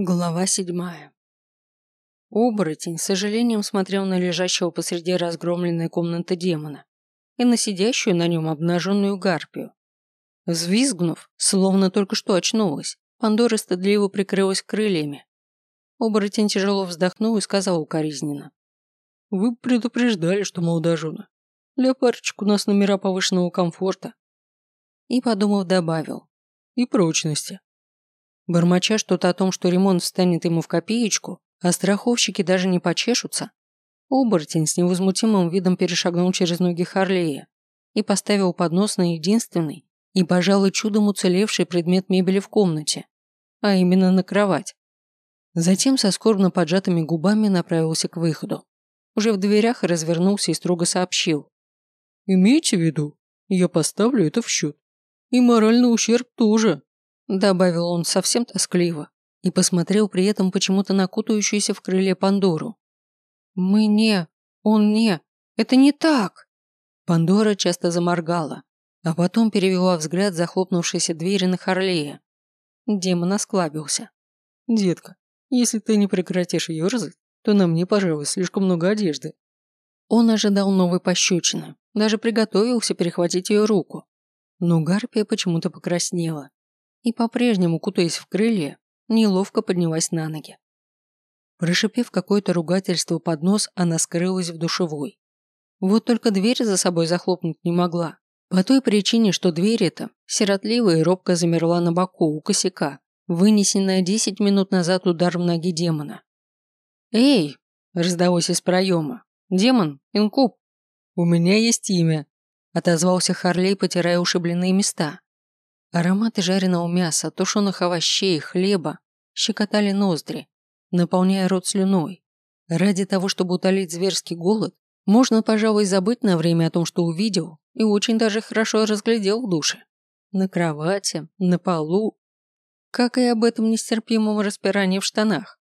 Глава седьмая. Оборотень с сожалением смотрел на лежащего посреди разгромленной комнаты демона и на сидящую на нем обнаженную гарпию. Взвизгнув, словно только что очнулась, Пандора стыдливо прикрылась крыльями. Оборотень тяжело вздохнул и сказал укоризненно. «Вы предупреждали, что молодожены. Для парочек у нас номера повышенного комфорта». И, подумав, добавил. «И прочности. Бормоча что-то о том, что ремонт встанет ему в копеечку, а страховщики даже не почешутся, оборотень с невозмутимым видом перешагнул через ноги Харлея и поставил поднос на единственный и, пожалуй, чудом уцелевший предмет мебели в комнате, а именно на кровать. Затем со скорбно поджатыми губами направился к выходу. Уже в дверях развернулся и строго сообщил. «Имейте в виду, я поставлю это в счет. И моральный ущерб тоже». Добавил он совсем тоскливо и посмотрел при этом почему-то на кутающуюся в крыле Пандору. «Мы не... Он не... Это не так!» Пандора часто заморгала, а потом перевела взгляд захлопнувшейся двери на Харлея. Демон осклабился. «Детка, если ты не прекратишь ерзать, то на мне, пожалуй, слишком много одежды». Он ожидал новой пощечины, даже приготовился перехватить ее руку. Но Гарпия почему-то покраснела и, по-прежнему кутаясь в крылья, неловко поднялась на ноги. Прошипев какое-то ругательство под нос, она скрылась в душевой. Вот только дверь за собой захлопнуть не могла. По той причине, что дверь эта, сиротливо и робко замерла на боку у косяка, вынесенная десять минут назад ударом ноги демона. «Эй!» – раздалось из проема. «Демон, инкуб!» «У меня есть имя!» – отозвался Харлей, потирая ушибленные места. Ароматы жареного мяса, тушеных овощей, хлеба щекотали ноздри, наполняя рот слюной. Ради того, чтобы утолить зверский голод, можно, пожалуй, забыть на время о том, что увидел, и очень даже хорошо разглядел в душе. На кровати, на полу, как и об этом нестерпимом распирании в штанах.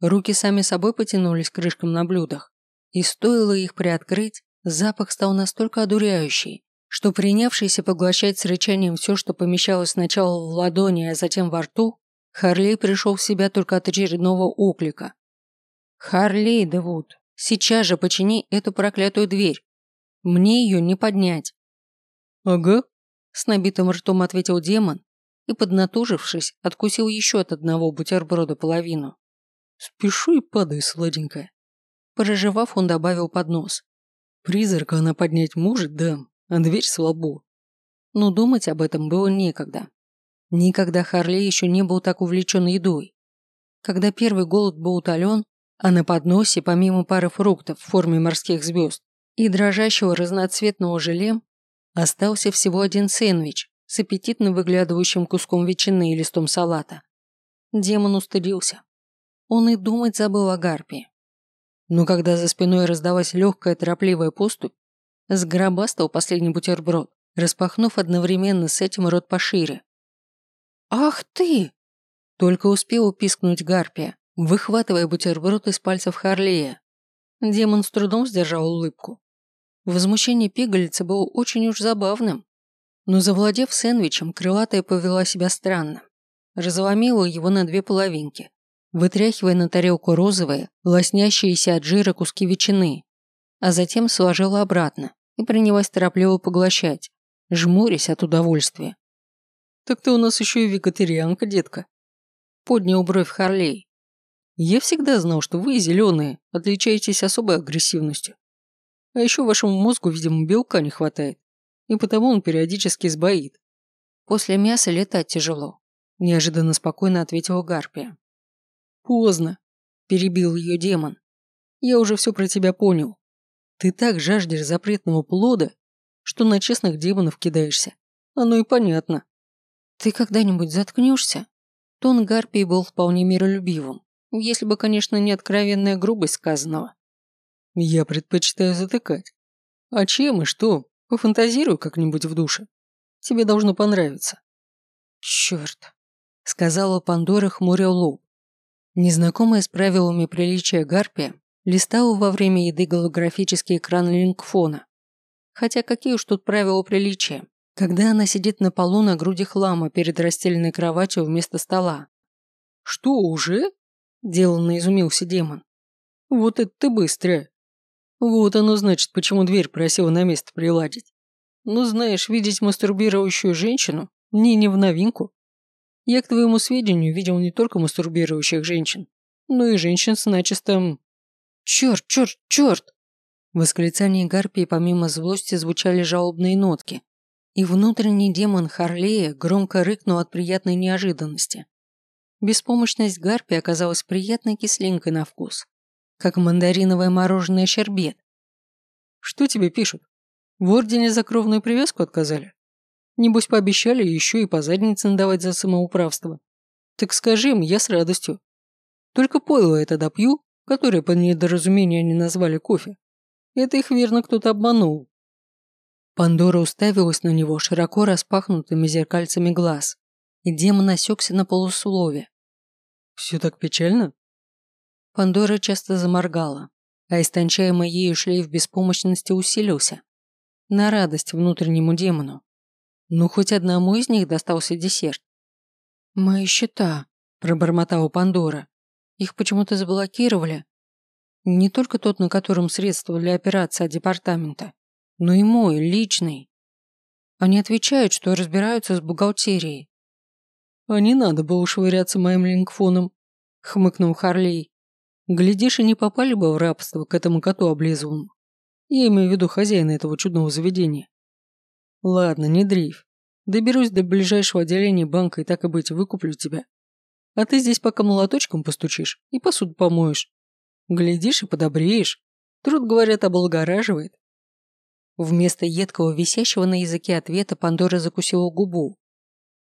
Руки сами собой потянулись к крышкам на блюдах, и стоило их приоткрыть, запах стал настолько одуряющий, что принявшийся поглощать с рычанием все, что помещалось сначала в ладони, а затем во рту, Харлей пришел в себя только от очередного оклика. «Харлей, Девуд, сейчас же почини эту проклятую дверь. Мне ее не поднять». «Ага», – с набитым ртом ответил демон и, поднатужившись, откусил еще от одного бутерброда половину. «Спешу и падай, сладенькая». Проживав, он добавил под нос. «Призрака она поднять может, да, а дверь слабо. Но думать об этом было некогда. Никогда Харли еще не был так увлечен едой. Когда первый голод был утолен, а на подносе, помимо пары фруктов в форме морских звезд и дрожащего разноцветного желе, остался всего один сэндвич с аппетитно выглядывающим куском ветчины и листом салата. Демон устыдился. Он и думать забыл о гарпии. Но когда за спиной раздалась легкая торопливая поступь, Сгробастал последний бутерброд, распахнув одновременно с этим рот пошире. «Ах ты!» Только успел пискнуть Гарпия, выхватывая бутерброд из пальцев Харлея. Демон с трудом сдержал улыбку. Возмущение пигалицы было очень уж забавным. Но завладев сэндвичем, крылатая повела себя странно. Разломила его на две половинки, вытряхивая на тарелку розовые, лоснящиеся от жира куски ветчины, а затем сложила обратно и принялась торопливо поглощать, жмурясь от удовольствия. «Так ты у нас еще и вегетарианка, детка», – поднял бровь Харлей. «Я всегда знал, что вы, зеленые, отличаетесь особой агрессивностью. А еще вашему мозгу, видимо, белка не хватает, и потому он периодически сбоит». «После мяса летать тяжело», – неожиданно спокойно ответила Гарпия. «Поздно», – перебил ее демон. «Я уже все про тебя понял. Ты так жаждешь запретного плода, что на честных демонов кидаешься. Оно и понятно. Ты когда-нибудь заткнешься? Тон Гарпии был вполне миролюбивым, если бы, конечно, не откровенная грубость сказанного. Я предпочитаю затыкать. А чем и что? Пофантазирую как-нибудь в душе. Тебе должно понравиться. Черт, сказала Пандора, хмуря лоб. Незнакомая с правилами приличия Гарпия Листал во время еды голографический экран лингфона. Хотя какие уж тут правила приличия, когда она сидит на полу на груди хлама перед расстеленной кроватью вместо стола. Что, уже? Деланно изумился демон. Вот это ты быстрая. Вот оно значит, почему дверь просила на место приладить. Ну, знаешь, видеть мастурбирующую женщину мне не в новинку. Я, к твоему сведению, видел не только мастурбирующих женщин, но и женщин с начистым... Черт, черт, черт! В восклицании Гарпии помимо злости звучали жалобные нотки, и внутренний демон Харлея громко рыкнул от приятной неожиданности. Беспомощность Гарпии оказалась приятной кислинкой на вкус, как мандариновое мороженое щербет. «Что тебе пишут? В ордене за кровную привязку отказали? Небось пообещали еще и по заднице надавать за самоуправство. Так скажи им, я с радостью. Только пойло это допью, которое по недоразумению они назвали кофе. Это их верно кто-то обманул. Пандора уставилась на него широко распахнутыми зеркальцами глаз, и демон осекся на полуслове. «Все так печально?» Пандора часто заморгала, а истончаемый ею шлейф беспомощности усилился. На радость внутреннему демону. Ну, хоть одному из них достался десерт. «Мои счета», – пробормотала Пандора. «Их почему-то заблокировали. Не только тот, на котором средства для операции от департамента, но и мой, личный. Они отвечают, что разбираются с бухгалтерией». «А не надо было швыряться моим лингфоном», – хмыкнул Харлей. «Глядишь, и не попали бы в рабство к этому коту облизыванному. Я имею в виду хозяина этого чудного заведения. Ладно, не дрейф. Доберусь до ближайшего отделения банка и так и быть выкуплю тебя. А ты здесь пока молоточком постучишь и посуду помоешь. Глядишь и подобреешь. Труд, говорят, облагораживает. Вместо едкого висящего на языке ответа Пандора закусила губу.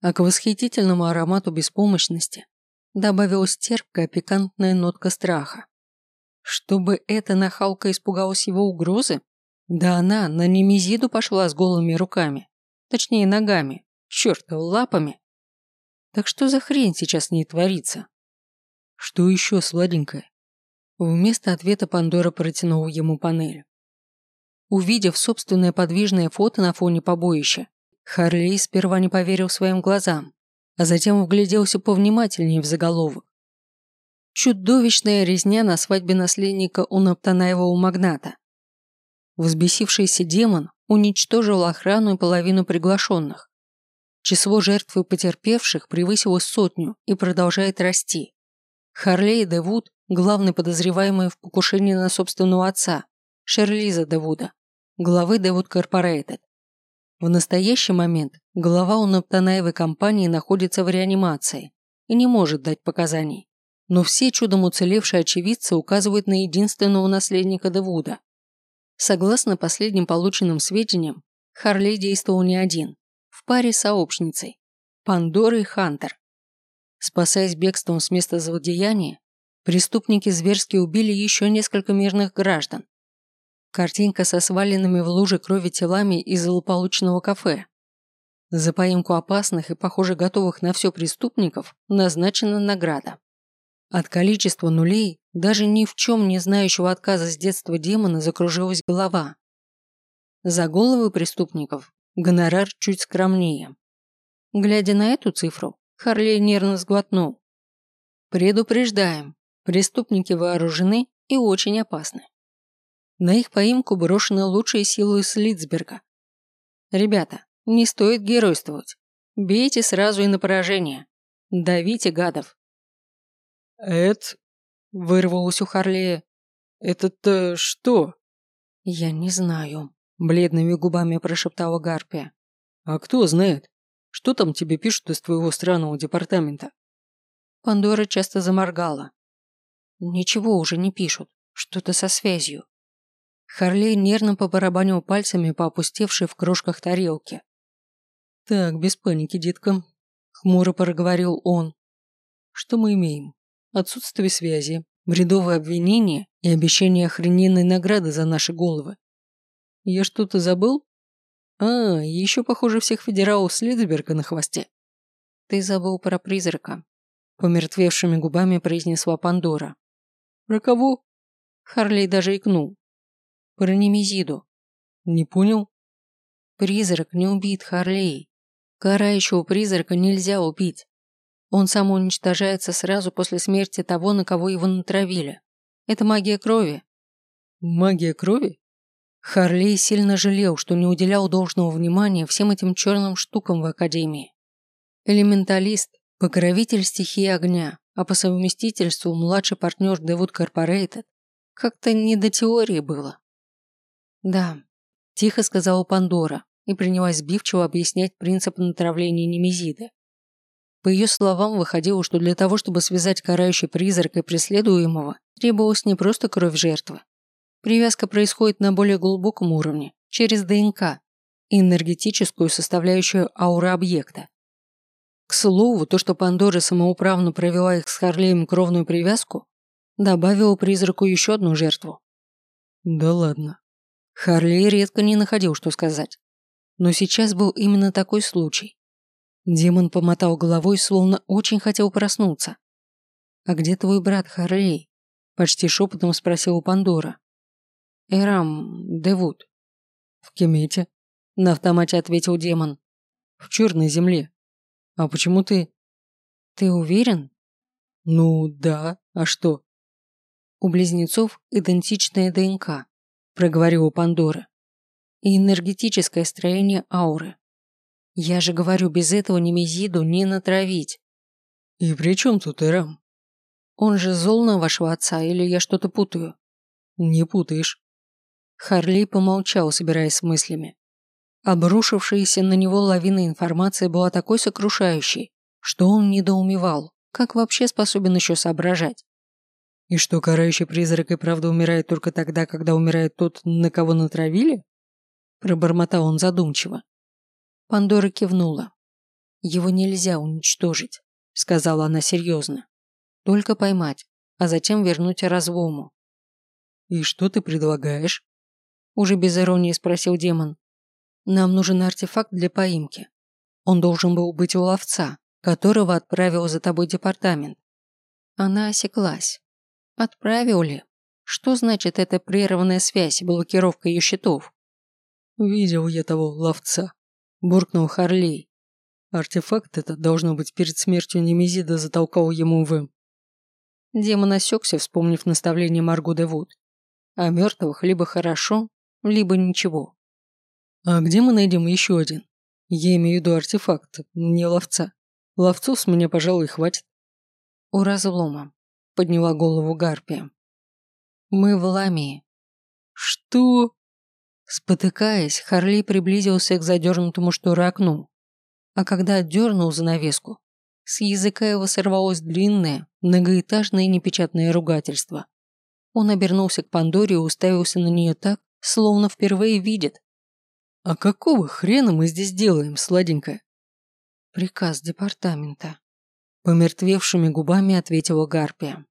А к восхитительному аромату беспомощности добавилась терпкая пикантная нотка страха. Чтобы эта нахалка испугалась его угрозы? Да она на немезиду пошла с голыми руками. Точнее, ногами. Чёртов, лапами. Так что за хрень сейчас не творится? Что еще сладенькое? Вместо ответа Пандора протянула ему панель. Увидев собственное подвижное фото на фоне побоища, Харлей сперва не поверил своим глазам, а затем вгляделся повнимательнее в заголовок. Чудовищная резня на свадьбе наследника у Наптанаевого магната. Взбесившийся демон уничтожил охрану и половину приглашенных. Число жертв и потерпевших превысило сотню и продолжает расти. Харлей Девуд, главный подозреваемый в покушении на собственного отца, Шерлиза Девуда, главы Девуд Корпорейтед. В настоящий момент глава у Наптанаевой компании находится в реанимации и не может дать показаний. Но все чудом уцелевшие очевидцы указывают на единственного наследника Девуда, Согласно последним полученным сведениям, Харлей действовал не один, в паре с сообщницей – Пандорой Хантер. Спасаясь бегством с места злодеяния, преступники зверски убили еще несколько мирных граждан. Картинка со сваленными в луже крови телами из злополучного кафе. За поимку опасных и, похоже, готовых на все преступников назначена награда. От количества нулей даже ни в чем не знающего отказа с детства демона закружилась голова. За головы преступников гонорар чуть скромнее. Глядя на эту цифру, Харлей нервно сглотнул. Предупреждаем, преступники вооружены и очень опасны. На их поимку брошены лучшие силы из Литцберга. Ребята, не стоит геройствовать. Бейте сразу и на поражение. Давите гадов. «Это...» — вырвалось у Харлея. «Это-то что?» «Я не знаю», — бледными губами прошептала Гарпия. «А кто знает? Что там тебе пишут из твоего странного департамента?» Пандора часто заморгала. «Ничего уже не пишут. Что-то со связью». Харлей нервно побарабанил пальцами по опустевшей в крошках тарелке. «Так, без паники, детка», — хмуро проговорил он. «Что мы имеем? отсутствие связи, бредовые обвинения и обещание охрененной награды за наши головы. Я что-то забыл? А, еще, похоже, всех федералов Следсберга на хвосте. Ты забыл про призрака. Помертвевшими губами произнесла Пандора. Про кого? Харлей даже икнул. Про Немезиду. Не понял? Призрак не убит, Харлей. Карающего призрака нельзя убить. Он самоуничтожается сразу после смерти того, на кого его натравили. Это магия крови. Магия крови? Харлей сильно жалел, что не уделял должного внимания всем этим черным штукам в Академии. Элементалист, покровитель стихии огня, а по совместительству младший партнер Девуд Корпорейтед. Как-то не до теории было. Да, тихо сказала Пандора и принялась сбивчиво объяснять принцип натравления немезида. По ее словам, выходило, что для того, чтобы связать карающий призрак и преследуемого, требовалась не просто кровь жертвы. Привязка происходит на более глубоком уровне, через ДНК энергетическую составляющую ауры объекта. К слову, то, что Пандора самоуправно провела их с Харлеем кровную привязку, добавило призраку еще одну жертву. Да ладно. Харлей редко не находил, что сказать. Но сейчас был именно такой случай. Демон помотал головой, словно очень хотел проснуться. «А где твой брат Харлей?» Почти шепотом спросил у Пандора. «Эрам, Девуд». «В Кемете», — на автомате ответил демон. «В черной земле. А почему ты...» «Ты уверен?» «Ну, да. А что?» «У близнецов идентичная ДНК», — проговорила Пандора. «И энергетическое строение ауры. Я же говорю, без этого ни Мизиду не натравить. И при чем тут Эрам? Он же зол на вашего отца, или я что-то путаю? Не путаешь. Харли помолчал, собираясь с мыслями. Обрушившаяся на него лавина информации была такой сокрушающей, что он недоумевал, как вообще способен еще соображать. И что, карающий призрак и правда умирает только тогда, когда умирает тот, на кого натравили? Пробормотал он задумчиво. Пандора кивнула. «Его нельзя уничтожить», — сказала она серьезно. «Только поймать, а затем вернуть развому». «И что ты предлагаешь?» Уже без иронии спросил демон. «Нам нужен артефакт для поимки. Он должен был быть у ловца, которого отправил за тобой департамент». Она осеклась. «Отправил ли? Что значит эта прерванная связь, блокировка ее счетов?» «Видел я того ловца», буркнул Харлей. Артефакт это должно быть перед смертью Немезида затолкал ему в... Демон осекся, вспомнив наставление Марго де Вуд. О мертвых либо хорошо, либо ничего. А где мы найдем еще один? Я имею в виду артефакт, не ловца. Ловцов с меня, пожалуй, хватит. У разлома. Подняла голову Гарпия. Мы в Ламии. Что? Спотыкаясь, Харли приблизился к задернутому шторы окну. А когда отдернул занавеску, с языка его сорвалось длинное, многоэтажное непечатное ругательство. Он обернулся к Пандоре и уставился на нее так, словно впервые видит. «А какого хрена мы здесь делаем, сладенькая?» «Приказ департамента», – помертвевшими губами ответила Гарпия.